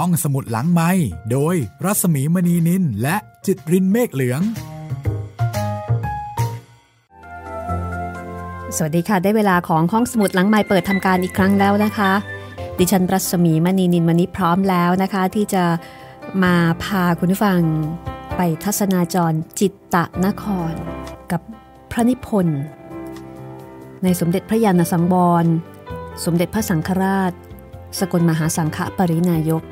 ห้องสมุดหลังไม้โดยรัสมีมณีนินและจิตรินเมฆเหลือง สวัสดีค่ะ ได้เวลาของห้องสมุดหลังไม้เปิดทำการอีกครั้งแล้วนะคะ ดิฉันรัศมีมณีนินวันนี้พร้อมแล้วนะคะ ที่จะมาพาคุณผู้ฟังไปทัศนาจรจิตตะนคร กับพระนิพนธ์ในสมเด็จพระยาณสังวรสมเด็จพระสังฆราช สกลมหาสังฆปรินายก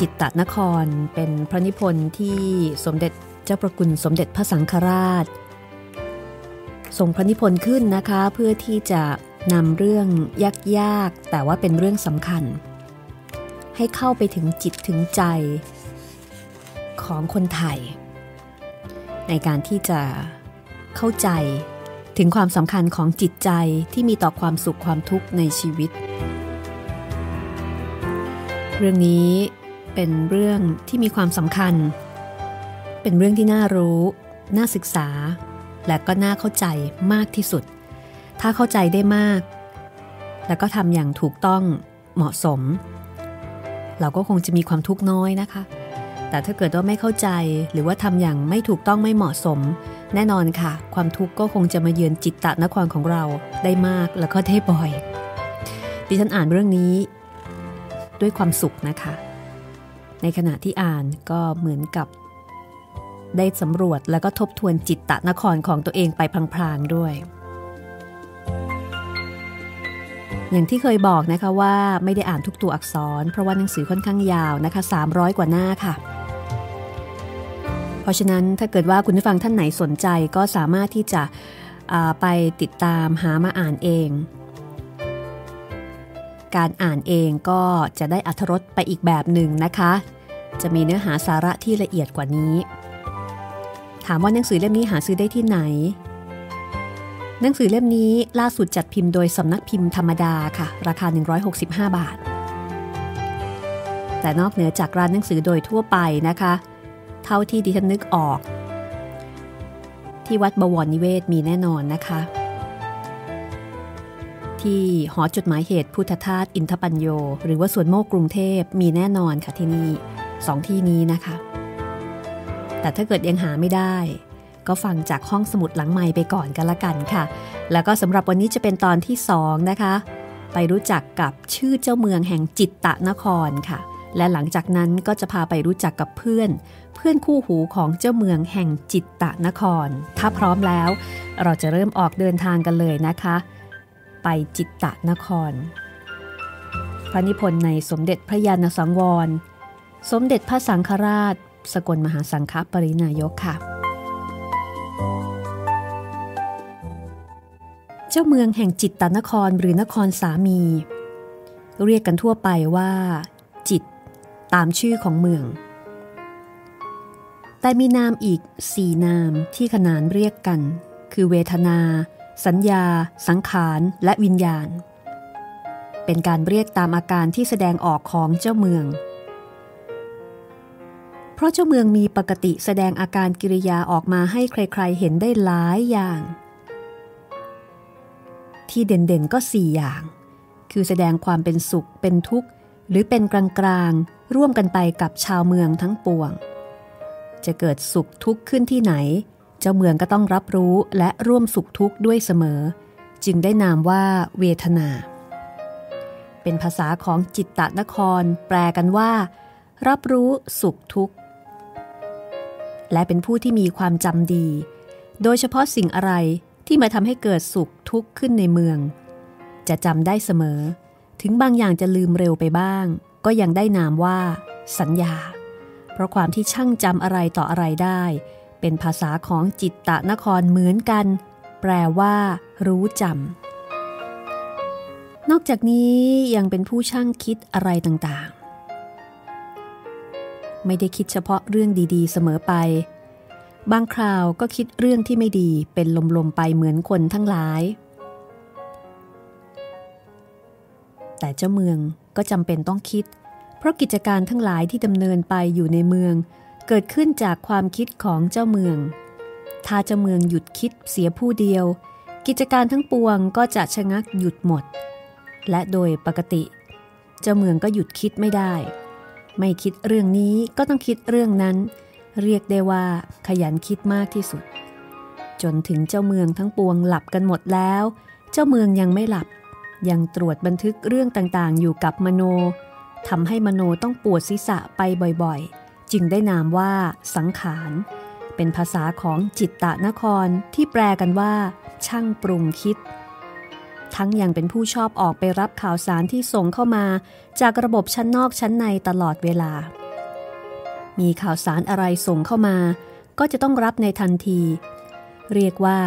จิตตนครเป็นพระนิพนธ์ที่สมเด็จเจ้าประกุลสมเด็จพระสังฆราชทรงพระนิพนธ์ขึ้นนะคะเพื่อที่จะนำเรื่องยากๆ แต่ว่าเป็นเรื่องสำคัญ ให้เข้าไปถึงจิตถึงใจ ของคนไทย ในการที่จะเข้าใจถึงความสำคัญของจิตใจที่มีต่อความสุขความทุกข์ในชีวิต เรื่องนี้ เป็นเรื่องที่มีความสำคัญ เป็นเรื่องที่น่ารู้ น่าศึกษา และก็น่าเข้าใจมากที่สุด ถ้าเข้าใจได้มาก แล้วก็ทำอย่างถูกต้องเหมาะสม เราก็คงจะมีความทุกข์น้อยนะคะ แต่ถ้าเกิดว่าไม่เข้าใจหรือว่าทำอย่างไม่ถูกต้องไม่เหมาะสม แน่นอนค่ะ ความทุกข์ก็คงจะมาเยือนจิตตะนครของเราได้มากแล้วก็ได้บ่อยดิฉันอ่านเรื่องนี้ด้วยความสุขนะคะ ในขณะที่อ่านก็เหมือนกับ ได้สำรวจแล้วก็ทบทวนจิตตะนครของตัวเองไปพลางๆด้วย อย่างที่เคยบอกนะคะว่าไม่ได้อ่านทุกตัวอักษร เพราะว่าหนังสือค่อนข้างยาวนะคะ 300 กว่าหน้าค่ะ เพราะฉะนั้นถ้าเกิดว่าคุณผู้ฟังท่านไหนสนใจก็สามารถที่จะไปติดตามหามาอ่านเอง การอ่านเองก็จะได้อัธรสไปอีกแบบหนึ่งนะคะ จะมีเนื้อหาสาระที่ละเอียดกว่านี้ ถามว่าหนังสือเล่มนี้หาซื้อได้ที่ไหน หนังสือเล่มนี้ล่าสุดจัดพิมพ์โดยสำนักพิมพ์ธรรมดาค่ะ ราคา 165 บาท แต่นอกเหนือจากร้านหนังสือโดยทั่วไปนะคะ เท่าที่ดิฉันนึกออก ที่วัดบวรนิเวศมีแน่นอนนะคะ ที่หอจดหมายเหตุพุทธทาสอินทปัญโย หรือว่าสวนโมกกรุงเทพมีแน่นอนค่ะที่นี่สองที่นี้นะคะ แต่ถ้าเกิดยังหาไม่ได้ ก็ฟังจากห้องสมุดหลังไม้ไปก่อนกันละกันค่ะ แล้วก็สำหรับวันนี้จะเป็นตอนที่สองนะคะ ไปรู้จักกับชื่อเจ้าเมืองแห่งจิตตะนครค่ะ และหลังจากนั้นก็จะพาไปรู้จักกับเพื่อน เพื่อนคู่หูของเจ้าเมืองแห่งจิตตะนคร ถ้าพร้อมแล้ว เราจะเริ่มออกเดินทางกันเลยนะคะ ไปจิตตะนคร พระนิพนธ์ในสมเด็จพระยาณสังวร สมเด็จพระสังฆราช สกลมหาสังฆปรินายกค่ะ เจ้าเมืองแห่งจิตตนครหรือนครสามี เรียกกันทั่วไปว่า จิต ตามชื่อของเมือง แต่มีนามอีกสี่นามที่ขนานเรียกกัน คือเวทนา สัญญา สังขาร และวิญญาณ เป็นการเรียกตามอาการที่แสดงออกของเจ้าเมือง เพราะเจ้าเมืองมีปกติแสดงอาการกิริยาออกมาให้ใครๆ เห็นได้หลายอย่าง ที่เด่นๆก็สี่อย่าง คือแสดงความเป็นสุข เป็นทุกข์ หรือเป็นกลางๆ ร่วมกันไปกับชาวเมืองทั้งปวง จะเกิดสุขทุกข์ขึ้นที่ไหน เจ้าเมืองก็ต้องรับรู้และร่วมสุขทุกข์ด้วยเสมอ จึงได้นามว่าเวทนา เป็นภาษาของจิตตนคร แปลกันว่า รับรู้สุขทุกข์ และเป็นผู้ที่มีความจำดี โดยเฉพาะสิ่งอะไรที่มาทำให้เกิดสุขทุกข์ขึ้นในเมือง จะจำได้เสมอ ถึงบางอย่างจะลืมเร็วไปบ้าง ก็ยังได้นามว่า สัญญา เพราะความที่ช่างจำอะไรต่ออะไรได้ เป็นภาษาของจิตตะนครเหมือนกัน แปลว่า รู้จำนอกจากนี้ยังเป็นผู้ช่างคิดอะไรต่างๆ ไม่ได้คิดเฉพาะเรื่องดีๆ เสมอไป บางคราวก็คิดเรื่องที่ไม่ดีเป็นลมๆไปเหมือนคนทั้งหลาย แต่เจ้าเมืองก็จำเป็นต้องคิด เพราะกิจการทั้งหลายที่ดำเนินไปอยู่ในเมือง เกิดขึ้นจากความคิดของเจ้าเมือง ถ้าเจ้าเมืองหยุดคิดเสียผู้เดียว กิจการทั้งปวงก็จะชะงักหยุดหมด และโดยปกติ เจ้าเมืองก็หยุดคิดไม่ได้ ไม่คิดเรื่องนี้ก็ต้องคิดเรื่องนั้น เรียกได้ว่า ขยันคิดมากที่สุด จนถึงเจ้าเมืองทั้งปวงหลับกันหมดแล้ว เจ้าเมืองยังไม่หลับ ยังตรวจบันทึกเรื่องต่างๆ อยู่กับมโนทำให้มโนต้องปวดศีรษะไปบ่อยๆ จึงได้นามว่าสังขารเป็นภาษาของจิตตะนครที่แปลกันว่า ช่างปรุงคิด ทั้งยังเป็นผู้ชอบออกไปรับข่าวสารที่ส่งเข้ามา จากระบบชั้นนอกชั้นในตลอดเวลา มีข่าวสารอะไรส่งเข้ามา ก็จะต้องรับในทันที เรียกว่า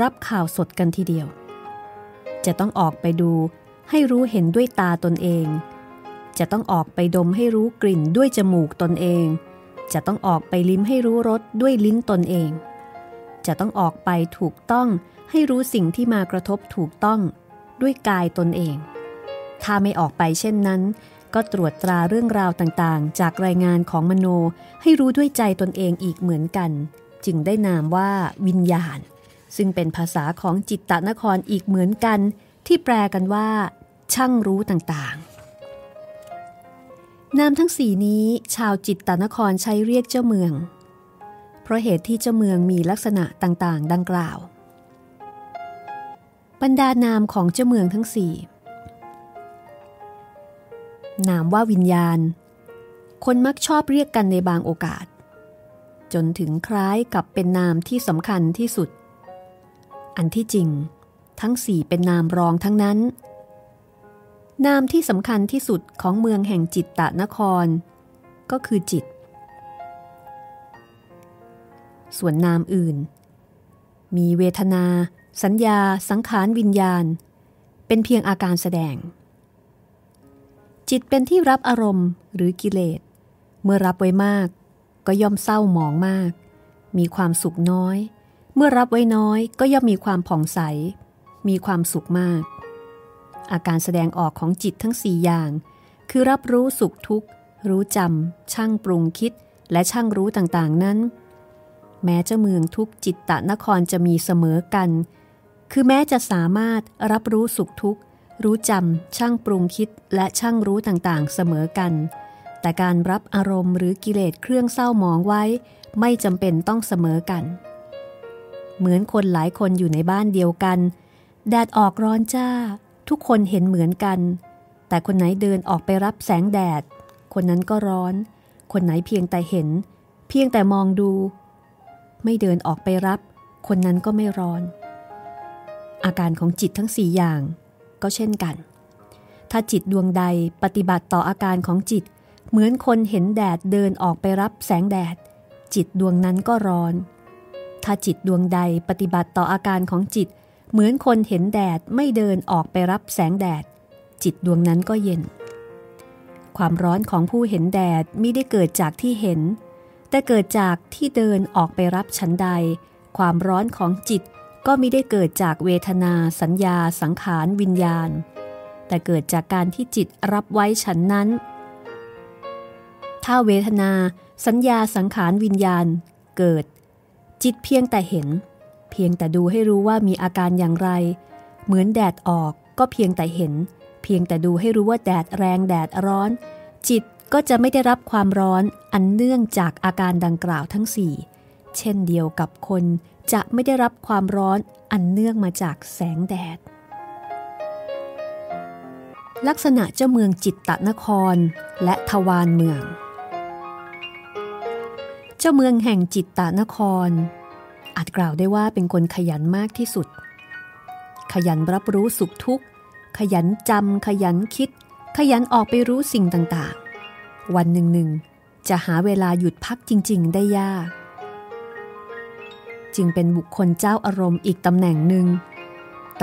รับข่าวสดกันทีเดียว จะต้องออกไปดูให้รู้เห็นด้วยตาตนเอง จะต้องออกไปดมให้รู้กลิ่นด้วยจมูกตนเอง จะต้องออกไปลิ้มให้รู้รสด้วยลิ้นตนเอง จะต้องออกไปถูกต้องให้รู้สิ่งที่มากระทบถูกต้องด้วยกายตนเอง ถ้าไม่ออกไปเช่นนั้น ก็ตรวจตราเรื่องราวต่างๆ จากรายงานของมโนให้รู้ด้วยใจตนเองอีกเหมือนกัน จึงได้นามว่าวิญญาณ ซึ่งเป็นภาษาของจิตตนครอีกเหมือนกัน ที่แปลกันว่า ช่างรู้ต่างๆ นามทั้งสี่นี้ชาวจิตตนครใช้เรียกเจ้าเมือง เพราะเหตุที่เจ้าเมืองมีลักษณะต่างๆ ดังกล่าว บรรดานามของเจ้าเมืองทั้งสี่นามว่าวิญญาณ คนมักชอบเรียกกันในบางโอกาส จนถึงคล้ายกับเป็นนามที่สำคัญที่สุด อันที่จริง ทั้งสี่เป็นนามรองทั้งนั้น นามที่สำคัญที่สุดของเมืองแห่งจิตตะนคร ก็คือจิต ส่วนนามอื่น มีเวทนา สัญญา สังขารวิญญาณ เป็นเพียงอาการแสดง จิตเป็นที่รับอารมณ์หรือกิเลส เมื่อรับไว้มาก ก็ย่อมเศร้าหมองมาก มีความสุขน้อย เมื่อรับไว้น้อยก็ย่อมมีความผ่องใส มีความสุขมาก อาการแสดงออกของจิตทั้งสี่อย่าง คือรับรู้สุขทุกข์ รู้จำ ช่างปรุงคิด และช่างรู้ต่างๆนั้น แม้เจ้าเมืองทุกจิตตะนครจะมีเสมอกัน คือแม้จะสามารถรับรู้สุขทุกข์ รู้จำ ช่างปรุงคิด และช่างรู้ต่างๆ เสมอกัน แต่การรับอารมณ์หรือกิเลสเครื่องเศร้าหมองไว้ ไม่จำเป็นต้องเสมอกัน เหมือนคนหลายคนอยู่ในบ้านเดียวกัน แดดออกร้อนจ้า ทุกคนเห็นเหมือนกัน แต่คนไหนเดินออกไปรับแสงแดด คนนั้นก็ร้อน คนไหนเพียงแต่เห็น เพียงแต่มองดู ไม่เดินออกไปรับ คนนั้นก็ไม่ร้อน อาการของจิตทั้งสี่อย่างก็เช่นกัน ถ้าจิตดวงใดปฏิบัติต่ออาการของจิต เหมือนคนเห็นแดดเดินออกไปรับแสงแดด จิตดวงนั้นก็ร้อน ถ้าจิตดวงใดปฏิบัติต่ออาการของจิตเเหมือนคนเห็นแดดไม่เดินออกไปรับแสงแดด จิตดวงนั้นก็เย็น ความร้อนของผู้เห็นแดดไม่ได้เกิดจากที่เห็น แต่เกิดจากที่เดินออกไปรับชั้นใด ความร้อนของจิตก็ไม่ได้เกิดจากเวทนาสัญญาสังขารวิญญาณ แต่เกิดจากการที่จิตรับไว้ฉันนั้น ถ้าเวทนา สัญญาสังขารวิญญาณ เกิด จิตเพียงแต่เห็น พียงแต่ดูให้รู้ว่ามีอาการอย่างไร เหมือนแดดออกก็เพียงแต่เห็น เพียงแต่ดูให้รู้ว่าแดดแรงแดดร้อน จิตก็จะไม่ได้รับความร้อนอันเนื่องจากอาการดังกล่าวทั้งสี่เช่นเดียวกับคนจะไม่ได้รับความร้อนอันเนื่องมาจากแสงแดด ลักษณะเจ้าเมืองจิตตนครและทวารเมือง เจ้าเมืองแห่งจิตตนคร อาจกล่าวได้ว่าเป็นคนขยันมากที่สุด ขยันรับรู้สุขทุกข์ ขยันจำ ขยันคิด ขยันออกไปรู้สิ่งต่างๆ วันหนึ่งหนึ่งจะหาเวลาหยุดพักจริง ๆ ได้ยาก จึงเป็นบุคคลเจ้าอารมณ์อีกตำแหน่งหนึ่ง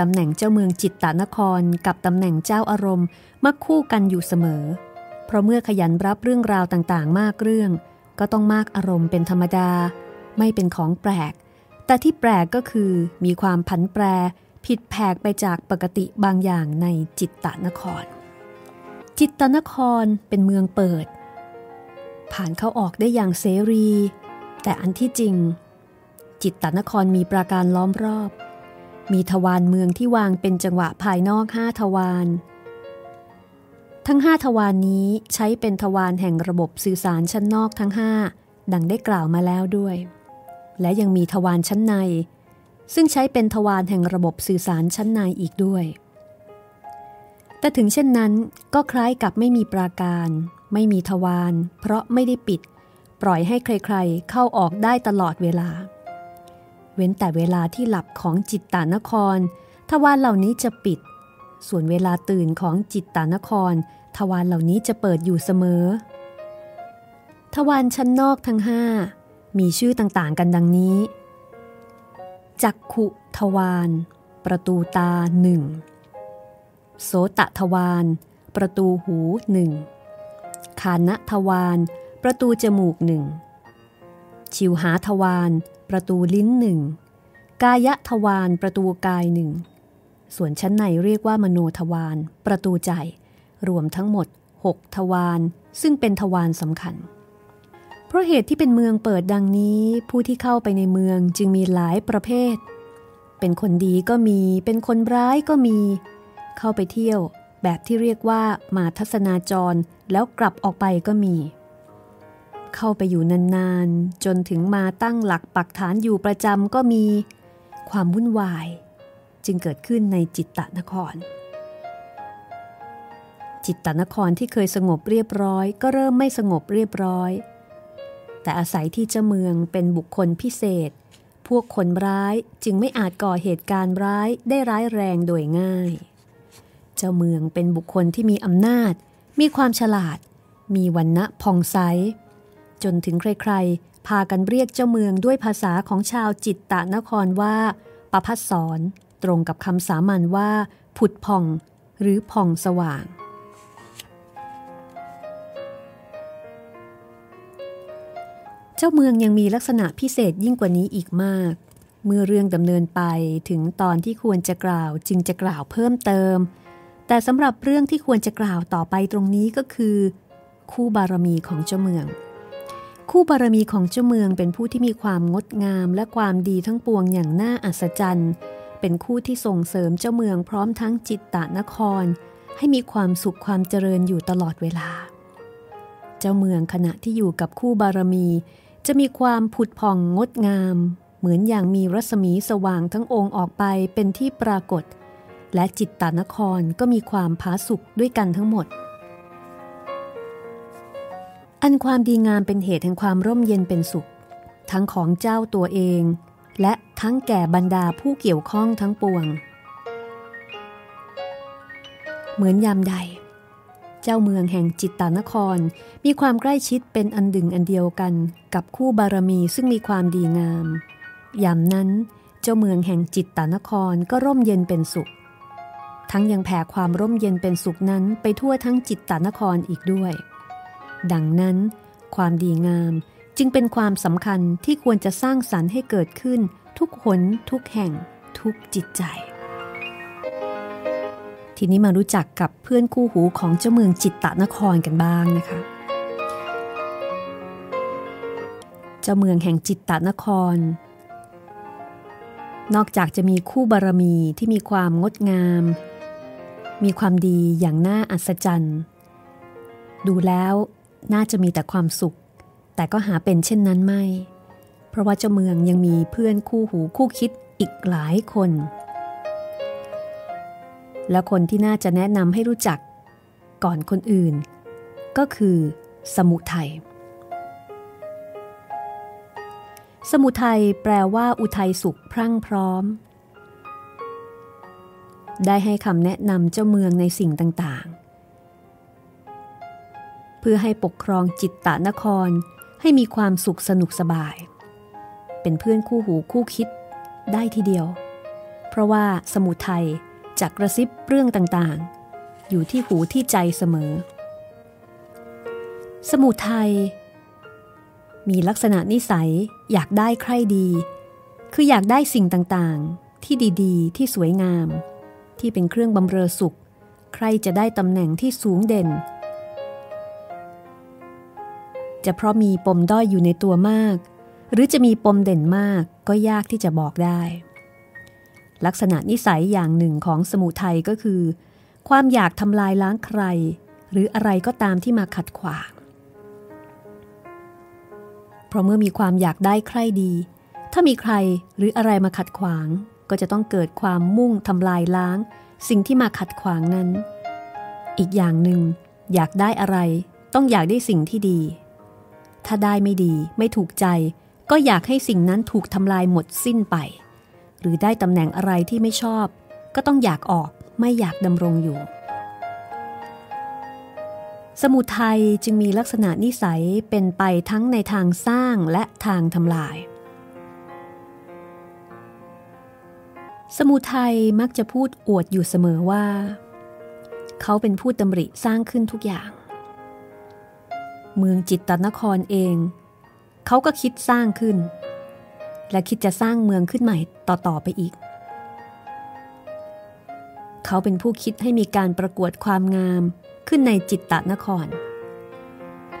ตำแหน่งเจ้าเมืองจิตตานครกับตำแหน่งเจ้าอารมณ์มักคู่กันอยู่เสมอ เพราะเมื่อขยันรับเรื่องราวต่างๆ มากเรื่อง ก็ต้องมากอารมณ์เป็นธรรมดา ไม่เป็นของแปลก แต่ที่แปลกก็คือมีความผันแปรผิดแผกไปจากปกติบางอย่างในจิตตนคร จิตตนครเป็นเมืองเปิด ผ่านเข้าออกได้อย่างเสรี แต่อันที่จริง จิตตนครมีปราการล้อมรอบ มีทวารเมืองที่วางเป็นจังหวะภายนอกห้าทวารทั้งห้าทวารนนี้ใช้เป็นทวารแห่งระบบสื่อสารชั้นนอกทั้งห้าดังได้กล่าวมาแล้วด้วย และยังมีทวารชั้นใน ซึ่งใช้เป็นทวารแห่งระบบสื่อสารชั้นในอีกด้วย แต่ถึงเช่นนั้นก็คล้ายกับไม่มีปราการ ไม่มีทวารเพราะไม่ได้ปิด ปล่อยให้ใครๆ เข้าออกได้ตลอดเวลา เว้นแต่เวลาที่หลับของจิตตานคร ทวารเหล่านี้จะปิด ส่วนเวลาตื่นของจิตตานคร ทวารเหล่านี้จะเปิดอยู่เสมอ ทวารชั้นนอกทั้งห้า มีชื่อต่างๆกันดังนี้ จักขุทวารประตูตาหนึ่งโสตทวารประตูหูหนึ่งคานทวารประตูจมูกหนึ่งชิวหาทวารประตูลิ้นหนึ่งกายทวารประตูกายหนึ่งส่วนชั้นในเรียกว่ามโนทวารประตูใจ รวมทั้งหมด 6 ทวารซึ่งเป็นทวารสำคัญ ราะเหตุที่เป็นเมืองเปิดดังนี้ ผู้ที่เข้าไปในเมืองจึงมีหลายประเภท เป็นคนดีก็มี เป็นคนร้ายก็มี เข้าไปเที่ยว แบบที่เรียกว่ามาทัศนาจรแล้วกลับออกไปก็มี เข้าไปอยู่นานๆ จนถึงมาตั้งหลักปักฐานอยู่ประจำก็มี ความวุ่นวาย จึงเกิดขึ้นในจิตตนคร จิตตนครที่เคยสงบเรียบร้อย ก็เริ่มไม่สงบเรียบร้อย แต่อาศัยที่เจ้าเมืองเป็นบุคคลพิเศษ พวกคนร้ายจึงไม่อาจก่อเหตุการณ์ร้ายได้ร้ายแรงโดยง่าย เจ้าเมืองเป็นบุคคลที่มีอำนาจ มีความฉลาด มีวันณะพองไซจนถึงใครๆ พากันเรียกเจ้าเมืองด้วยภาษาของชาวจิตตะนครว่าประพัสสอนตรงกับคำสามัญว่า ผุดพอง หรือพองสว่าง เจ้าเมืองยังมีลักษณะพิเศษยิ่งกว่านี้อีกมาก เมื่อเรื่องดำเนินไปถึงตอนที่ควรจะกล่าวจึงจะกล่าวเพิ่มเติม แต่สำหรับเรื่องที่ควรจะกล่าวต่อไปตรงนี้ก็คือ คู่บารมีของเจ้าเมือง คู่บารมีของเจ้าเมืองเป็นผู้ที่มีความงดงามและความดีทั้งปวงอย่างน่าอัศจรรย์ เป็นคู่ที่ส่งเสริมเจ้าเมืองพร้อมทั้งจิตตะนคร ให้มีความสุขความเจริญอยู่ตลอดเวลา เจ้าเมืองขณะที่อยู่กับคู่บารมี จะมีความผุดผ่องงดงาม เหมือนอย่างมีรัศมีสว่างทั้งองค์ออกไปเป็นที่ปรากฏ และจิตตานครก็มีความผาสุกด้วยกันทั้งหมด อันความดีงามเป็นเหตุแห่งความร่มเย็นเป็นสุข ทั้งของเจ้าตัวเอง และทั้งแก่บรรดาผู้เกี่ยวข้องทั้งปวง เหมือนยามใด เจ้าเมืองแห่งจิตตานคร มีความใกล้ชิดเป็นอันดึงอันเดียวกันกับคู่บารมีซึ่งมีความดีงามยามนั้น เจ้าเมืองแห่งจิตตานครก็ร่มเย็นเป็นสุข ทั้งยังแผ่ความร่มเย็นเป็นสุขนั้นไปทั่วทั้งจิตตานครอีกด้วย ดังนั้น ความดีงามจึงเป็นความสำคัญที่ควรจะสร้างสรรค์ให้เกิดขึ้นทุกหนทุกแห่งทุกจิตใจ ทีนี้มารู้จักกับเพื่อนคู่หูของเจ้าเมืองจิตตะนครกันบ้างนะคะ เจ้าเมืองแห่งจิตตะนคร นอกจากจะมีคู่บารมีที่มีความงดงาม มีความดีอย่างน่าอัศจรรย์ ดูแล้วน่าจะมีแต่ความสุข แต่ก็หาเป็นเช่นนั้นไม่ เพราะว่าเจ้าเมืองยังมีเพื่อนคู่หูคู่คิดอีกหลายคน และคนที่น่าจะแนะนำให้รู้จัก ก่อนคนอื่น ก็คือ สมุทัยสมุทัยแปลว่าอุทัยสุขพรั่งพร้อม ได้ให้คำแนะนำเจ้าเมืองในสิ่งต่างๆ เพื่อให้ปกครองจิตตานครให้มีความสุขสนุกสบาย เป็นเพื่อนคู่หูคู่คิดได้ทีเดียว เพราะว่าสมุทัย จะกระซิบเรื่องต่างๆ อยู่ที่หูที่ใจเสมอ สมุทัยมีลักษณะนิสัยอยากได้ใครดี คืออยากได้สิ่งต่างๆ ที่ดีๆ ที่สวยงาม ที่เป็นเครื่องบำเรอสุข ใครจะได้ตำแหน่งที่สูงเด่น จะเพราะมีปมด้อยอยู่ในตัวมาก หรือจะมีปมเด่นมากก็ยากที่จะบอกได้ ลักษณะนิสัยอย่างหนึ่งของสมุทัยก็คือ ความอยากทำลายล้างใคร หรืออะไรก็ตามที่มาขัดขวาง เพราะเมื่อมีความอยากได้ใครดี ถ้ามีใครหรืออะไรมาขัดขวาง ก็จะต้องเกิดความมุ่งทำลายล้าง สิ่งที่มาขัดขวางนั้น อีกอย่างหนึ่งอยากได้อะไร ต้องอยากได้สิ่งที่ดี ถ้าได้ไม่ดี ไม่ถูกใจ ก็อยากให้สิ่งนั้นถูกทำลายหมดสิ้นไป หรือได้ตำแหน่งอะไรที่ไม่ชอบ ก็ต้องอยากออกไม่อยากดำรงอยู่ สมุทัยจึงมีลักษณะนิสัยเป็นไปทั้งในทางสร้างและทางทำลาย สมุทัยมักจะพูดอวดอยู่เสมอว่า เขาเป็นผู้ดำริสร้างขึ้นทุกอย่าง เมืองจิตตนครเอง เขาก็คิดสร้างขึ้น และคิดจะสร้างเมืองขึ้นใหม่ต่อ ๆ ไปอีก เขาเป็นผู้คิดให้มีการประกวดความงามขึ้นในจิตตะนคร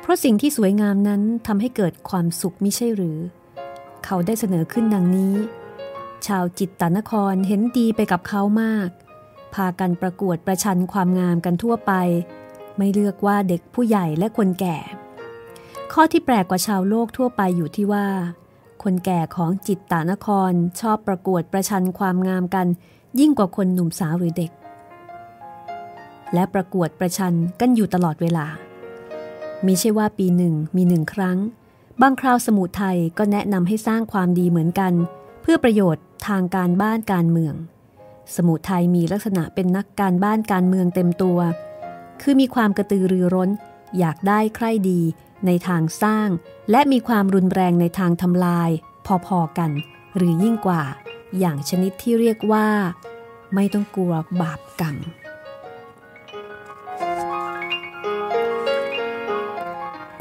เพราะสิ่งที่สวยงามนั้นทำให้เกิดความสุขมิใช่หรือ เขาได้เสนอขึ้นดังนี้ ชาวจิตตนครเห็นดีไปกับเขามาก พากันประกวดประชันความงามกันทั่วไป ไม่เลือกว่าเด็กผู้ใหญ่และคนแก่ ข้อที่แปลกกว่าชาวโลกทั่วไปอยู่ที่ว่า คนแก่ของจิตตานครชอบประกวดประชันความงามกัน ยิ่งกว่าคนหนุ่มสาวหรือเด็ก และประกวดประชันกันอยู่ตลอดเวลามิใช่ว่าปีหนึ่งมีหนึ่งครั้ง บางคราวสมุทไทยก็แนะนำให้สร้างความดีเหมือนกัน เพื่อประโยชน์ทางการบ้านการเมือง สมุทไทยมีลักษณะเป็นนักการบ้านการเมืองเต็มตัว คือมีความกระตือรือร้น อยากได้ใคร่ดี ในทางสร้าง และมีความรุนแรงในทางทำลาย พอๆกัน หรือยิ่งกว่า อย่างชนิดที่เรียกว่า ไม่ต้องกลัวบาปกรรม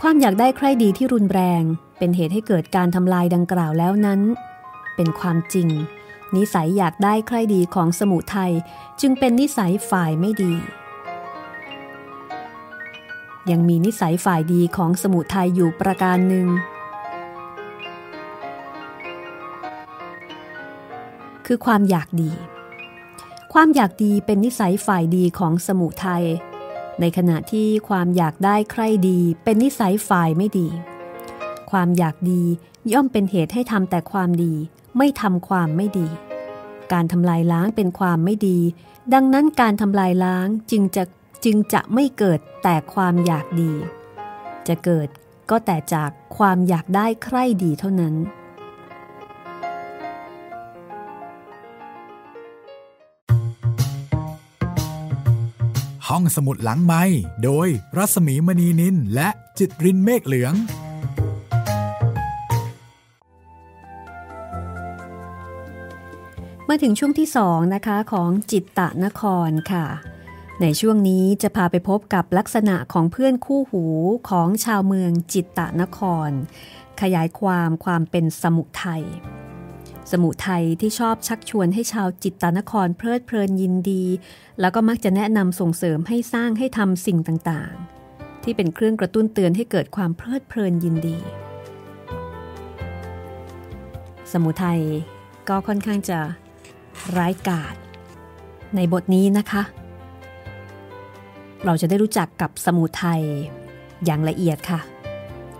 ความอยากได้ใครดีที่รุนแรงเป็นเหตุให้เกิดการทำลายดังกล่าวแล้วนั้น เป็นความจริง นิสัยอยากได้ใครดีของสมุทัยจึงเป็นนิสัยฝ่ายไม่ดี ยังมีนิสัยฝ่ายดีของสมุทัยอยู่ประการหนึ่ง คือความอยากดี ความอยากดีเป็นนิสัยฝ่ายดีของสมุทัยในขณะที่ความอยากได้ใครดีเป็นนิสัยฝ่ายไม่ดี ความอยากดีย่อมเป็นเหตุให้ทำแต่ความดี ไม่ทำความไม่ดี การทำลายล้างเป็นความไม่ดี ดังนั้นการทำลายล้างจึงจะ จึงจะไม่เกิดแต่ความอยากดี จะเกิดก็แต่จากความอยากได้ใครดีเท่านั้น ห้องสมุดหลังไม้โดยรัสมีมณีนินและจิตรินเมฆเหลืองมาถึงช่วงที่สองนะคะของจิตตะนครค่ะ ในช่วงนี้จะพาไปพบกับลักษณะของเพื่อนคู่หูของชาวเมืองจิตตะนคร ขยายความความเป็นสมุทัยสมุทัยที่ชอบชักชวนให้ชาวจิตตานครเพลิดเพลินยินดี แล้วก็มักจะแนะนำส่งเสริมให้สร้างให้ทำสิ่งต่างๆ ที่เป็นเครื่องกระตุ้นเตือนให้เกิดความเพลิดเพลินยินดี สมุทัยก็ค่อนข้างจะร้ายกาจในบทนี้นะคะ เราจะได้รู้จักกับสมุทัยอย่างละเอียดค่ะ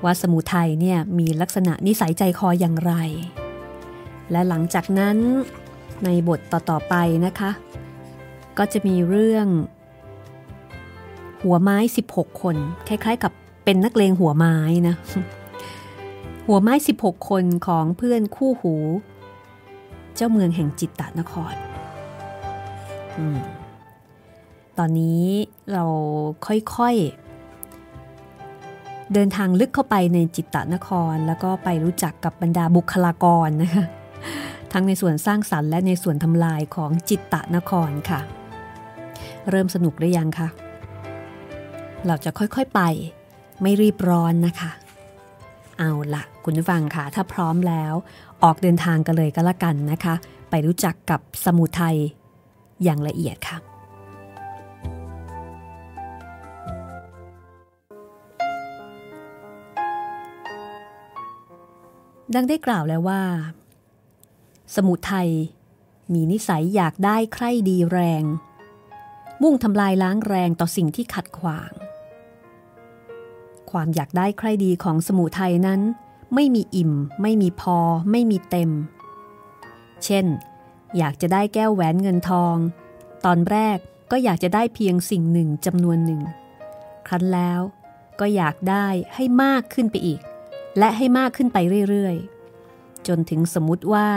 ว่าสมุทัยเนี่ยมีลักษณะนิสัยใจคออย่างไร และหลังจากนั้นในบทต่อๆไปนะคะ ก็จะมีเรื่อง หัวไม้ 16 คน คล้ายๆ กับเป็นนักเลงหัวไม้นะ หัวไม้ 16 คนของเพื่อนคู่หู เจ้าเมืองแห่งจิตตนคร อ ตอนนี้เราค่อยๆ เดินทางลึกเข้าไปในจิตตนคร แล้วก็ไปรู้จักกับบรรดาบุคลากรนะคะทั้งในส่วนสร้างสรรค์และในส่วนทำลายของจิตตะนครค่ะ เริ่มสนุกหรือยังคะเราจะค่อยๆไป ไม่รีบร้อนนะคะ เอาละคุณผู้ฟังค่ะถ้าพร้อมแล้ว ออกเดินทางกันเลยก็แล้วกันนะคะ ไปรู้จักกับสมุทัยอย่างละเอียดค่ะ ดังได้กล่าวแล้วว่า สมุทัยมีนิสัยอยากได้ใคร่ดีแรง มุ่งทำลายล้างแรงต่อสิ่งที่ขัดขวาง ความอยากได้ใครดีของสมุทัยนั้น ไม่มีอิ่ม ไม่มีพอ ไม่มีเต็ม เช่น อยากจะได้แก้วแหวนเงินทอง ตอนแรกก็อยากจะได้เพียงสิ่งหนึ่งจำนวนหนึ่ง ครั้นแล้วก็อยากได้ให้มากขึ้นไปอีก และให้มากขึ้นไปเรื่อยๆ จนถึงสมมติว่า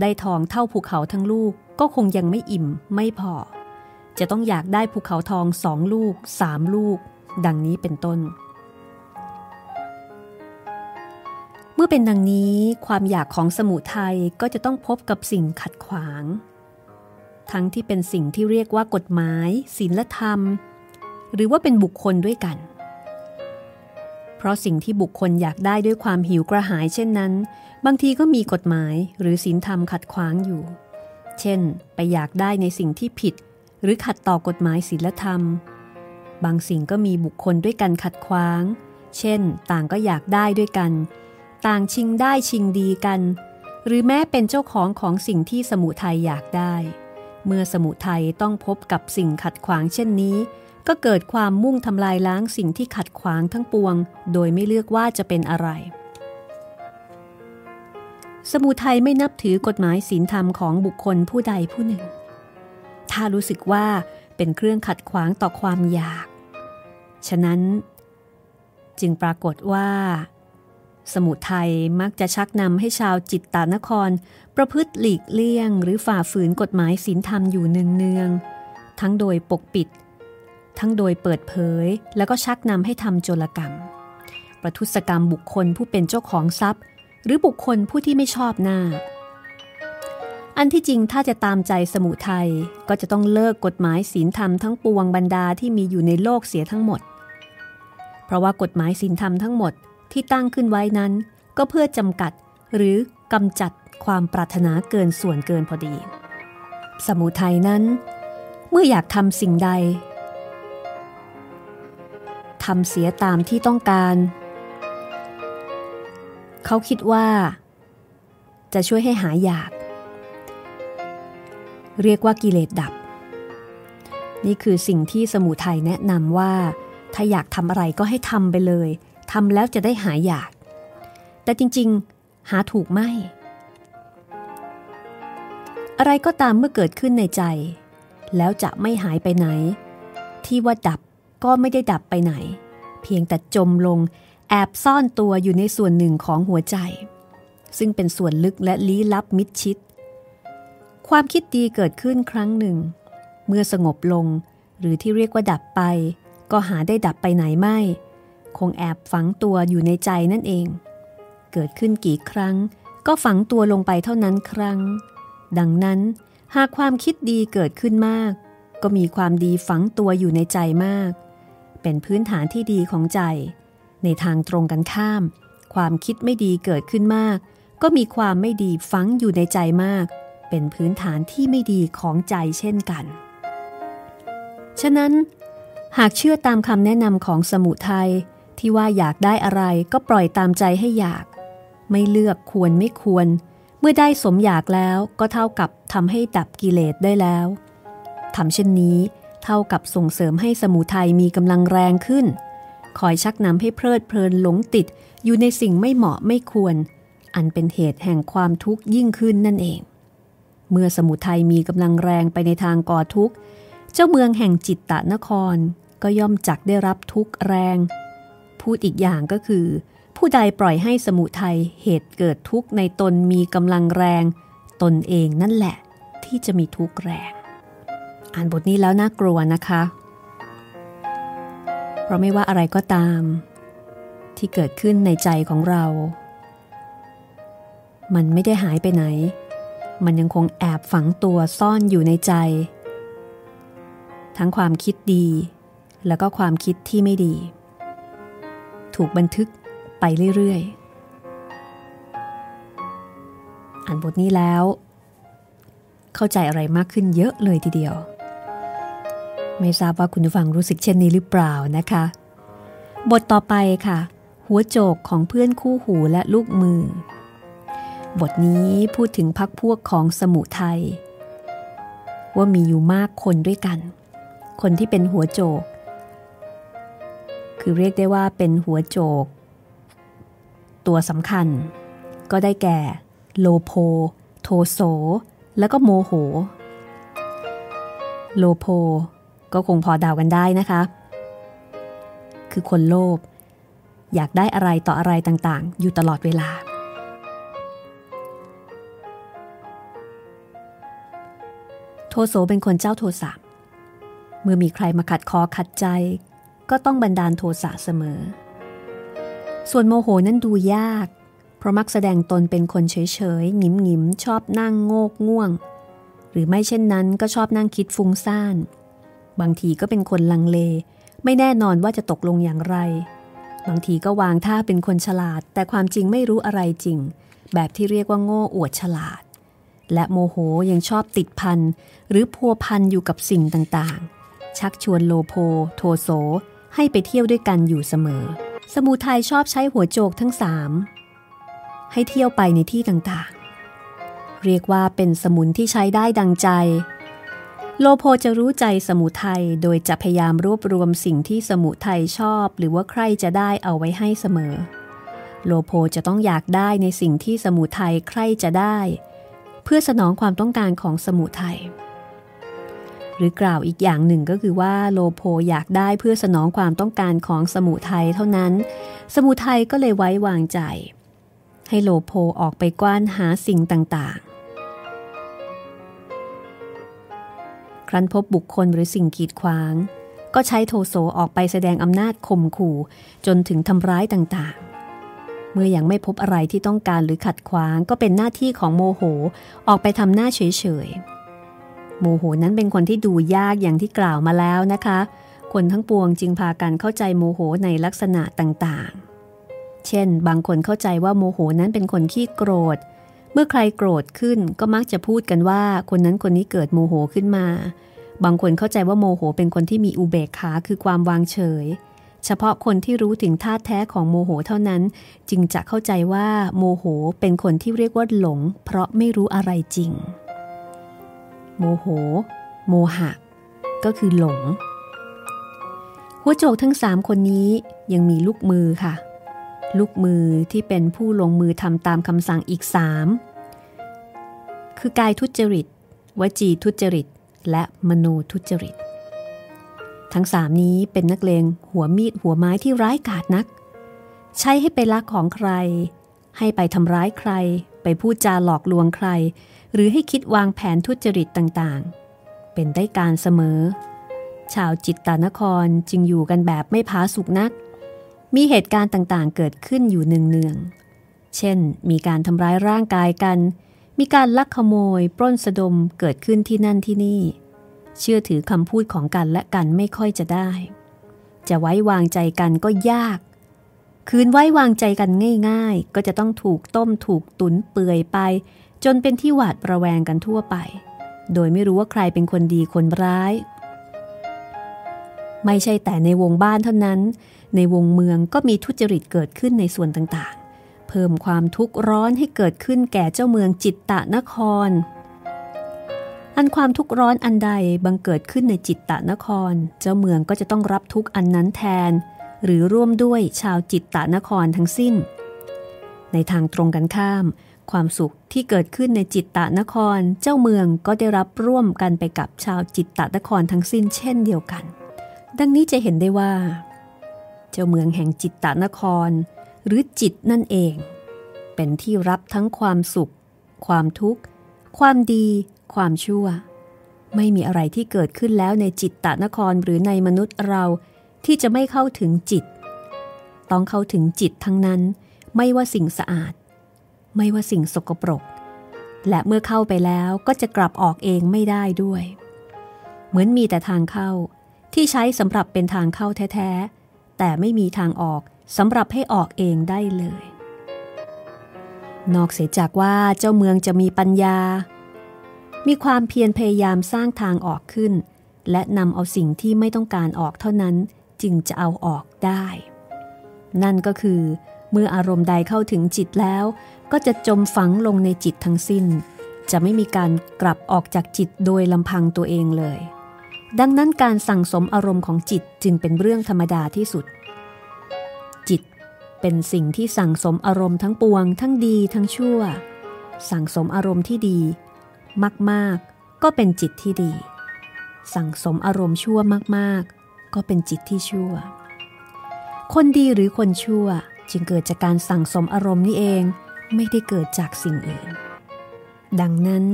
ได้ทองเท่าภูเขาทั้งลูกก็คงยังไม่อิ่มไม่พอ จะต้องอยากได้ภูเขาทองสองลูกสามลูก ดังนี้เป็นต้น เมื่อเป็นดังนี้ความอยากของสมุทัยก็จะต้องพบกับสิ่งขัดขวาง ทั้งที่เป็นสิ่งที่เรียกว่ากฎหมายศีลธรรม หรือว่าเป็นบุคคลด้วยกัน เพราะสิ่งที่บุคคลอยากได้ด้วยความหิวกระหายเช่นนั้น บางทีก็มีกฎหมายหรือศีลธรรมขัดขวางอยู่ เช่น ไปอยากได้ในสิ่งที่ผิด หรือขัดต่อกฎหมายศีลธรรม บางสิ่งก็มีบุคคลด้วยกันขัดขวาง เช่น ต่างก็อยากได้ด้วยกัน ต่างชิงได้ชิงดีกัน หรือแม้เป็นเจ้าของของสิ่งที่สมุทัยอยากได้ เมื่อสมุทัยต้องพบกับสิ่งขัดขวางเช่นนี้ ก็เกิดความมุ่งทำลายล้างสิ่งที่ขัดขวางทั้งปวง โดยไม่เลือกว่าจะเป็นอะไร สมุทัยไม่นับถือกฎหมายศีลธรรมของบุคคลผู้ใดผู้หนึ่ง ถ้ารู้สึกว่าเป็นเครื่องขัดขวางต่อความอยาก ฉะนั้น จึงปรากฏว่า สมุทัยมักจะชักนำให้ชาวจิตตานคร ประพฤติหลีกเลี่ยง หรือฝ่าฝืนกฎหมายศีลธรรมอยู่เนืองๆทั้งโดยปกปิด ทั้งโดยเปิดเผยแล้วก็ชักนำให้ทำโจรกรรม ประทุษกรรมบุคคลผู้เป็นเจ้าของทรัพย์ หรือบุคคลผู้ที่ไม่ชอบหน้า อันที่จริงถ้าจะตามใจสมุทัยก็จะต้องเลิกกฎหมายศีลธรรมทั้งปวงบรรดาที่มีอยู่ในโลกเสียทั้งหมด เพราะว่ากฎหมายศีลธรรมทั้งหมดที่ตั้งขึ้นไว้นั้นก็เพื่อจำกัดหรือกำจัดความปรารถนาเกินส่วนเกินพอดี สมุทัยนั้น เมื่ออยากทำสิ่งใด ทำเสียตามที่ต้องการ เขาคิดว่า จะช่วยให้หายอยาก เรียกว่ากิเลสดับ นี่คือสิ่งที่สมุทัยแนะนำว่า ถ้าอยากทำอะไรก็ให้ทำไปเลยทำแล้วจะได้หายอยาก แต่จริง ๆ หาถูกไม่ อะไรก็ตามเมื่อเกิดขึ้นในใจ แล้วจะไม่หายไปไหน ที่ว่าดับ ก็ไม่ได้ดับไปไหน เพียงแต่จมลงแอบซ่อนตัวอยู่ในส่วนหนึ่งของหัวใจ ซึ่งเป็นส่วนลึกและลี้ลับมิดชิด ความคิดดีเกิดขึ้นครั้งหนึ่ง เมื่อสงบลงหรือที่เรียกว่าดับไป ก็หาได้ดับไปไหนไม่ คงแอบฝังตัวอยู่ในใจนั่นเอง เกิดขึ้นกี่ครั้ง ก็ฝังตัวลงไปเท่านั้นครั้ง ดังนั้นหากความคิดดีเกิดขึ้นมาก ก็มีความดีฝังตัวอยู่ในใจมาก เป็นพื้นฐานที่ดีของใจ ในทางตรงกันข้าม ความคิดไม่ดีเกิดขึ้นมาก ก็มีความไม่ดีฝังอยู่ในใจมาก เป็นพื้นฐานที่ไม่ดีของใจเช่นกัน ฉะนั้น หากเชื่อตามคำแนะนำของสมุทัยที่ว่าอยากได้อะไรก็ปล่อยตามใจให้อยาก ไม่เลือกควรไม่ควร เมื่อได้สมอยากแล้วก็เท่ากับทำให้ดับกิเลสได้แล้วทำเช่นนี้ เท่ากับส่งเสริมให้สมุทัยมีกำลังแรงขึ้น คอยชักนำให้เพลิดเพลินหลงติดอยู่ในสิ่งไม่เหมาะไม่ควร อันเป็นเหตุแห่งความทุกข์ยิ่งขึ้นนั่นเอง เมื่อสมุทัยมีกำลังแรงไปในทางก่อทุกข์ เจ้าเมืองแห่งจิตตะนครก็ย่อมจักได้รับทุกข์แรง พูดอีกอย่างก็คือ ผู้ใดปล่อยให้สมุทัยเหตุเกิดทุกข์ในตนมีกำลังแรง ตนเองนั่นแหละ ที่จะมีทุกข์แรง อ่านบทนี้แล้วน่ากลัวนะคะ เพราะไม่ว่าอะไรก็ตาม ที่เกิดขึ้นในใจของเรา มันไม่ได้หายไปไหน มันยังคงแอบฝังตัวซ่อนอยู่ในใจ ทั้งความคิดดีแล้วก็ความคิดที่ไม่ดี ถูกบันทึกไปเรื่อยๆ อ่านบทนี้แล้ว เข้าใจอะไรมากขึ้นเยอะเลยทีเดียว ไม่ทราบว่าคุณผู้ฟังรู้สึกเช่นนี้หรือเปล่านะคะ บทต่อไปค่ะ หัวโจกของเพื่อนคู่หูและลูกมือ บทนี้พูดถึงพักพวกของสมุทัยว่ามีอยู่มากคนด้วยกัน คนที่เป็นหัวโจก คือเรียกได้ว่าเป็นหัวโจก ตัวสำคัญ ก็ได้แก่ โลโพ โทโส แล้วก็โมโห โลโพ ก็คงพอเดากันได้นะคะ คือคนโลภอยากได้อะไรต่ออะไรต่างๆ อยู่ตลอดเวลา โทโสเป็นคนเจ้าโทสะเมื่อมีใครมาขัดคอขัดใจ ก็ต้องบันดาลโทสะเสมอ ส่วนโมโหนั้นดูยาก เพราะมักแสดงตนเป็นคนเฉยๆหงิมหงิมชอบนั่งโงกง่วง หรือไม่เช่นนั้นก็ชอบนั่งคิดฟุ้งซ่าน บางทีก็เป็นคนลังเล ไม่แน่นอนว่าจะตกลงอย่างไร บางทีก็วางท่าเป็นคนฉลาด แต่ความจริงไม่รู้อะไรจริง แบบที่เรียกว่าโง่อวดฉลาด และโมโหยังชอบติดพันหรือพัวพันอยู่กับสิ่งต่างๆ ชักชวนโลโพ โทโส ให้ไปเที่ยวด้วยกันอยู่เสมอ สมุทัยชอบใช้หัวโจกทั้งสามให้เที่ยวไปในที่ต่างๆ เรียกว่าเป็นสมุนที่ใช้ได้ดังใจ โลโพจะรู้ใจสมุทัยโดยจะพยายามรวบรวมสิ่งที่สมุทัยชอบ หรือว่าใครจะได้เอาไว้ให้เสมอ โลโพจะต้องอยากได้ในสิ่งที่สมุทัยใครจะได้ เพื่อสนองความต้องการของสมุทัยหรือกล่าวอีกอย่างหนึ่งก็คือว่าโลโพอยากได้เพื่อสนองความต้องการของสมุทัยเท่านั้น สมุทัยก็เลยไว้วางใจ ให้โลโพออกไปกว้านหาสิ่งต่างๆ ครั้นพบบุคคลหรือสิ่งกีดขวาง ก็ใช้โทโสออกไปแสดงอำนาจข่มขู่ จนถึงทำร้ายต่างๆ เมื่ออยังไม่พบอะไรที่ต้องการหรือขัดขวางก็เป็นหน้าที่ของโมโหออกไปทำหน้าเฉยๆ โมโหนั้นเป็นคนที่ดูยากอย่างที่กล่าวมาแล้วนะคะ คนทั้งปวงจึงพากันเข้าใจโมโหในลักษณะต่างๆ เช่น บางคนเข้าใจว่าโมโหนั้นเป็นคนขี้โกรธ เมื่อใครโกรธขึ้นก็มักจะพูดกันว่า คนนั้นคนนี้เกิดโมโหขึ้นมา บางคนเข้าใจว่าโมโหเป็นคนที่มีอุเบกขาคือความวางเฉย เฉพาะคนที่รู้ถึงธาตุแท้ของโมโหเท่านั้น จึงจะเข้าใจว่าโมโหเป็นคนที่เรียกว่าหลง เพราะไม่รู้อะไรจริง โมโห โมหะ ก็คือหลง หัวโจกทั้งสามคนนี้ยังมีลูกมือค่ะ ลูกมือที่เป็นผู้ลงมือทำตามคำสั่งอีกสามคือกายทุจริต วจีทุจริต และมโนทุจริต ทั้งสามนี้เป็นนักเลงหัวมีดหัวไม้ที่ร้ายกาจนัก ใช้ให้ไปลักของใคร ให้ไปทำร้ายใคร ไปพูดจาหลอกลวงใคร หรือให้คิดวางแผนทุจริตต่างๆ เป็นได้การเสมอ ชาวจิตตานครจึงอยู่กันแบบไม่ผาสุกนัก มีเหตุการณ์ต่างๆ เกิดขึ้นอยู่เนืองๆ เช่น มีการทำร้ายร่างกายกัน มีการลักขโมย ปล้นสะดมเกิดขึ้นที่นั่นที่นี่ เชื่อถือคำพูดของกันและกันไม่ค่อยจะได้ จะไว้วางใจกันก็ยาก คืนไว้วางใจกันง่าย ๆ ก็จะต้องถูกต้มถูกตุนเปื่อยไป จนเป็นที่หวาดประแวงกันทั่วไป โดยไม่รู้ว่าใครเป็นคนดีคนร้าย ไม่ใช่แต่ในวงบ้านเท่านั้น ในวงเมืองก็มีทุจริตเกิดขึ้นในส่วนต่างๆ เพิ่มความทุกข์ร้อนให้เกิดขึ้นแก่เจ้าเมืองจิตตะนคร อันความทุกข์ร้อนอันใดบังเกิดขึ้นในจิตตะนคร เจ้าเมืองก็จะต้องรับทุกข์อันนั้นแทน หรือร่วมด้วยชาวจิตตะนครทั้งสิ้น ในทางตรงกันข้าม ความสุขที่เกิดขึ้นในจิตตะนคร เจ้าเมืองก็ได้รับร่วมกันไปกับชาวจิตตะนครทั้งสิ้นเช่นเดียวกัน ดังนี้จะเห็นได้ว่า เจ้าเมืองแห่งจิตตนคร หรือจิตนั่นเอง เป็นที่รับทั้งความสุข ความทุกข์ ความดี ความชั่ว ไม่มีอะไรที่เกิดขึ้นแล้วในจิตตนครหรือในมนุษย์เราที่จะไม่เข้าถึงจิต ต้องเข้าถึงจิตทั้งนั้น ไม่ว่าสิ่งสะอาด ไม่ว่าสิ่งสกปรก และเมื่อเข้าไปแล้วก็จะกลับออกเองไม่ได้ด้วย เหมือนมีแต่ทางเข้าที่ใช้สำหรับเป็นทางเข้าแท้ๆ แต่ไม่มีทางออกสำหรับให้ออกเองได้เลย นอกเสียจากว่าเจ้าเมืองจะมีปัญญา มีความเพียรพยายามสร้างทางออกขึ้น และนำเอาสิ่งที่ไม่ต้องการออกเท่านั้นจึงจะเอาออกได้ นั่นก็คือ เมื่ออารมณ์ใดเข้าถึงจิตแล้ว ก็จะจมฝังลงในจิตทั้งสิ้น จะไม่มีการกลับออกจากจิตโดยลำพังตัวเองเลย ดังนั้นการสั่งสมอารมณ์ของจิตจึงเป็นเรื่องธรรมดาที่สุด จิตเป็นสิ่งที่สั่งสมอารมณ์ทั้งปวง ทั้งดีทั้งชั่ว สั่งสมอารมณ์ที่ดี มากๆ ก็เป็นจิตที่ดี สั่งสมอารมณ์ชั่วมากๆ ก็เป็นจิตที่ชั่ว คนดีหรือคนชั่วจึงเกิดจากการสั่งสมอารมณ์นี่เองไม่ได้เกิดจากสิ่งอื่น ดังนั้น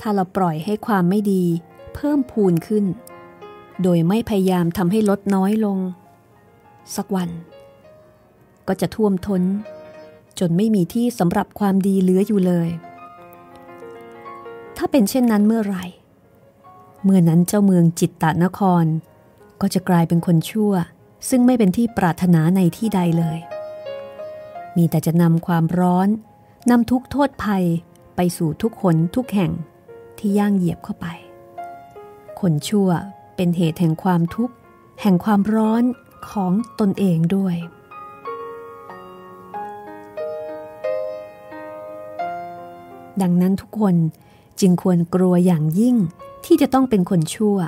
ถ้าเราปล่อยให้ความไม่ดี เพิ่มพูนขึ้น โดยไม่พยายามทำให้ลดน้อยลง สักวัน ก็จะท่วมท้น จนไม่มีที่สำหรับความดีเหลืออยู่เลย ถ้าเป็นเช่นนั้นเมื่อไหร่ เมื่อนั้นเจ้าเมืองจิตตนคร ก็จะกลายเป็นคนชั่ว ซึ่งไม่เป็นที่ปรารถนาในที่ใดเลย มีแต่จะนำความร้อนนำทุกโทษภัยไปสู่ทุกคนทุกแห่ง ที่ย่างเหยียบเข้าไป คนชั่วเป็นเหตุแห่งความทุกข์ แห่งความร้อนของตนเองด้วย ดังนั้นทุกคนจึงควรกลัวอย่างยิ่งที่จะต้องเป็นคนชั่ว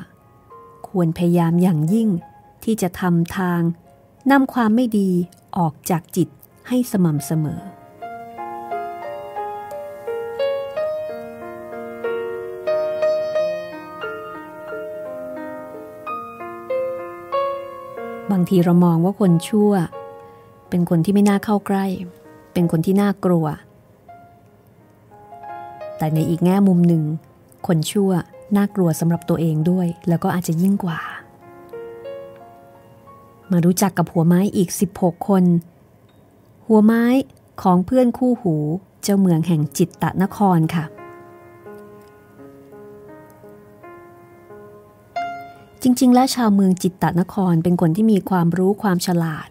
ควรพยายามอย่างยิ่งที่จะทำทางนำความไม่ดีออกจากจิตให้สม่ำเสมอ บางทีเรามองว่าคนชั่ว เป็นคนที่ไม่น่าเข้าใกล้ เป็นคนที่น่ากลัว แต่ในอีกแง่มุมหนึ่ง คนชั่วน่ากลัวสำหรับตัวเองด้วย แล้วก็อาจจะยิ่งกว่า มารู้จักกับหัวไม้อีก 16 คน หัวไม้ของเพื่อนคู่หู เจ้าเมืองแห่งจิตตะนครค่ะ จริง ๆ แล้วชาวเมืองจิตตะนครเป็นคนที่มีความรู้ความฉลาด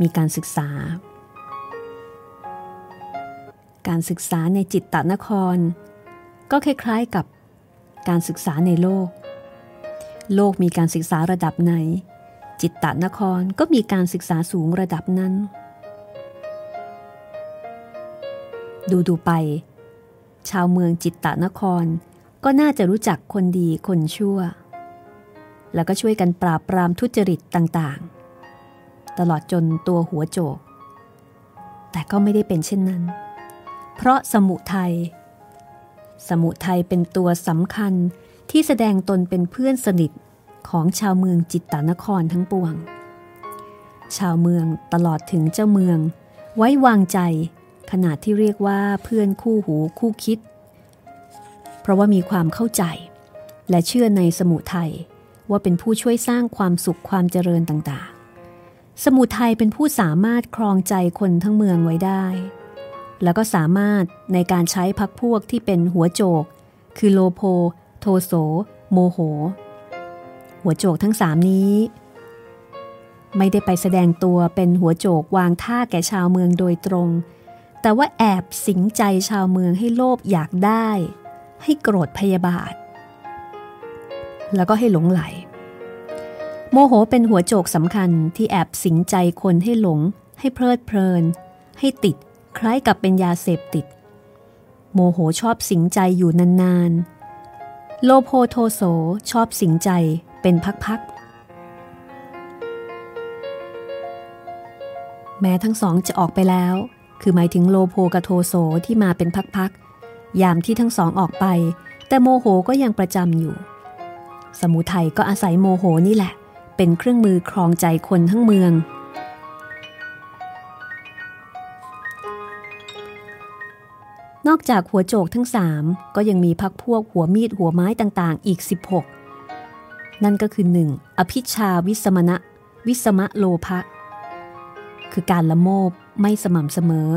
มีการศึกษา การศึกษาในจิตตะนคร ก็คล้ายๆกับการศึกษาในโลก โลกมีการศึกษาระดับไหน จิตตะนครก็มีการศึกษาสูงระดับนั้น ดูดูไป ชาวเมืองจิตตะนครก็น่าจะรู้จักคนดีคนชั่ว แล้วก็ช่วยกันปราบปรามทุจริตต่างๆ ตลอดจนตัวหัวโจก แต่ก็ไม่ได้เป็นเช่นนั้น เพราะสมุทัยสมุทัยเป็นตัวสำคัญที่แสดงตนเป็นเพื่อนสนิทของชาวเมืองจิตตานครทั้งปวง ชาวเมืองตลอดถึงเจ้าเมือง ไว้วางใจขนาดที่เรียกว่าเพื่อนคู่หูคู่คิด เพราะว่ามีความเข้าใจ และเชื่อในสมุทัย ว่าเป็นผู้ช่วยสร้างความสุขความเจริญต่างๆ สมุทัยเป็นผู้สามารถครองใจคนทั้งเมืองไว้ได้ แล้วก็สามารถในการใช้พักพวกที่เป็นหัวโจก คือโลโพ โทโส โมโห หัวโจกทั้งสามนี้ ไม่ได้ไปแสดงตัวเป็นหัวโจกวางท่าแก่ชาวเมืองโดยตรง แต่ว่าแอบสิงใจชาวเมืองให้โลภอยากได้ ให้โกรธพยาบาทแล้วก็ให้หลงไหล โมโหเป็นหัวโจกสำคัญที่แอบสิงใจคนให้หลง ให้เพลิดเพลิน ให้ติด คล้ายกับเป็นยาเสพติด โมโหชอบสิงใจอยู่นานๆ โลโพโทโสชอบสิงใจเป็นพักๆ แม้ทั้งสองจะออกไปแล้ว คือหมายถึงโลโพกับโทโสที่มาเป็นพักๆ ยามที่ทั้งสองออกไป แต่โมโหก็ยังประจำอยู่ สมุทัยก็อาศัยโมโหนี่แหละ เป็นเครื่องมือครองใจคนทั้งเมือง นอกจากหัวโจกทั้งสามก็ยังมีพักพวกหัวมีดหัวไม้ต่างๆ อีก 16 นั่นก็คือ 1. อภิชาวิสมณะ วิสมะโลภะคือการละโมบไม่สม่ำเสมอ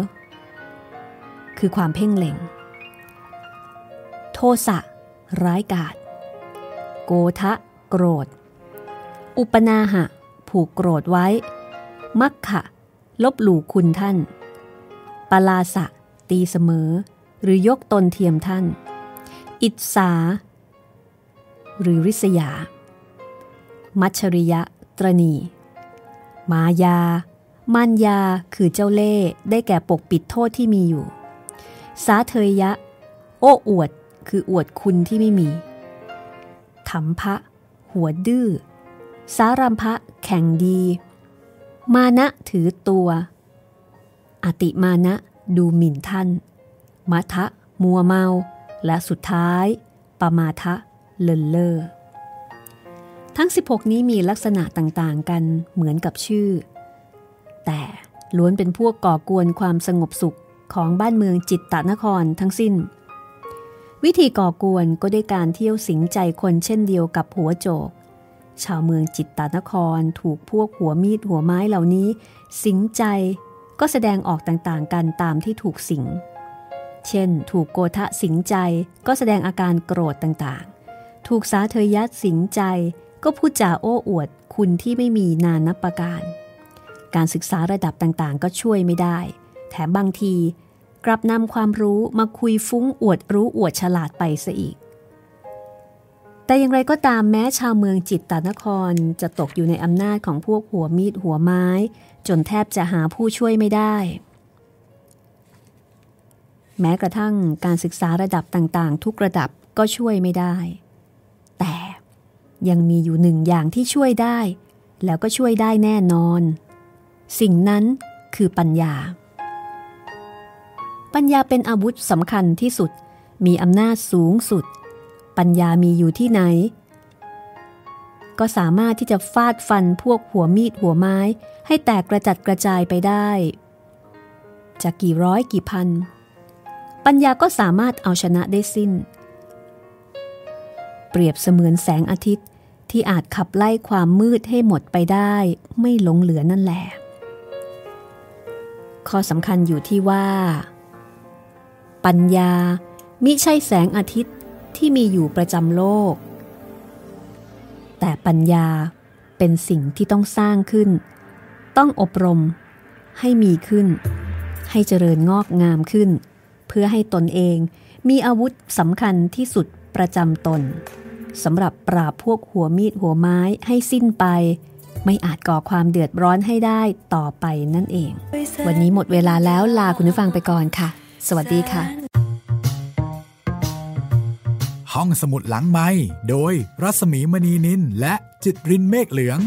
คือความเพ่งเล็ง โทสะร้ายกาจโกทะ โกรธ อุปนาหะ ผูกโกรธไว้ มักขะ ลบหลู่คุณท่าน ปลาสะ ตีเสมอ หรือยกตนเทียมท่าน อิสา หรือริษยา มัชริยะ ตรณี มายา มันยาคือเจ้าเล่ได้แก่ปกปิดโทษที่มีอยู่ สาเทยยะ โอ้อวด คืออวดคุณที่ไม่มีถมพะ หัวดื้อ สารัมภะแข่งดี มานะถือตัว อติมานะดูหมิ่นท่านมัทะมัวเมา และสุดท้ายปมาทะเลินเลอทั้ง 16 นี้มีลักษณะต่างๆ กันเหมือนกับชื่อ แต่ล้วนเป็นพวกก่อกวนความสงบสุขของบ้านเมืองจิตตนครทั้งสิ้น วิธีก่อกวนก็ได้การเที่ยวสิงใจคนเช่นเดียวกับหัวโจก ชาวเมืองจิตตานครถูกพวกหัวมีดหัวไม้เหล่านี้ สิงใจก็แสดงออกต่างๆ กันตามที่ถูกสิง เช่น ถูกโกทะสิงใจก็แสดงอาการโกรธต่างๆ ถูกสาเทยัดสิงใจก็พูดจาโอ้อวดคุณที่ไม่มีนานนับประการ การศึกษาระดับต่างๆ ก็ช่วยไม่ได้ แถมบางทีกลับนำความรู้มาคุยฟุ้งอวดรู้อวดฉลาดไปซะอีก แต่อย่างไรก็ตามแม้ชาวเมืองจิตตานครจะตกอยู่ในอำนาจของพวกหัวมีดหัวไม้ จนแทบจะหาผู้ช่วยไม่ได้ แม้กระทั่งการศึกษาระดับต่างๆ ทุกระดับก็ช่วยไม่ได้ แต่ยังมีอยู่หนึ่งอย่างที่ช่วยได้ แล้วก็ช่วยได้แน่นอน สิ่งนั้นคือปัญญา ปัญญาเป็นอาวุธสำคัญที่สุด มีอำนาจสูงสุด ปัญญามีอยู่ที่ไหน ก็สามารถที่จะฟาดฟันพวกหัวมีดหัวไม้ ให้แตกกระจัดกระจายไปได้จะกี่ร้อยกี่พัน ปัญญาก็สามารถเอาชนะได้สิ้น เปรียบเสมือนแสงอาทิตย์ที่อาจขับไล่ความมืดให้หมดไปได้ ไม่หลงเหลือนั่นแหละข้อสำคัญอยู่ที่ว่า ปัญญามิใช่แสงอาทิตย์ ที่มีอยู่ประจำโลก แต่ปัญญาเป็นสิ่งที่ต้องสร้างขึ้น ต้องอบรม ให้มีขึ้น ให้เจริญงอกงามขึ้น เพื่อให้ตนเองมีอาวุธสำคัญที่สุดประจำตนสำหรับปราบพวกหัวมีดหัวไม้ให้สิ้นไป ไม่อาจก่อความเดือดร้อนให้ได้ต่อไปนั่นเอง วันนี้หมดเวลาแล้วลาคุณผู้ฟังไปก่อนค่ะ สวัสดีค่ะ ห้องสมุดหลังไม้โดยรัสมีมณีนินและจิตรินเมฆเหลือง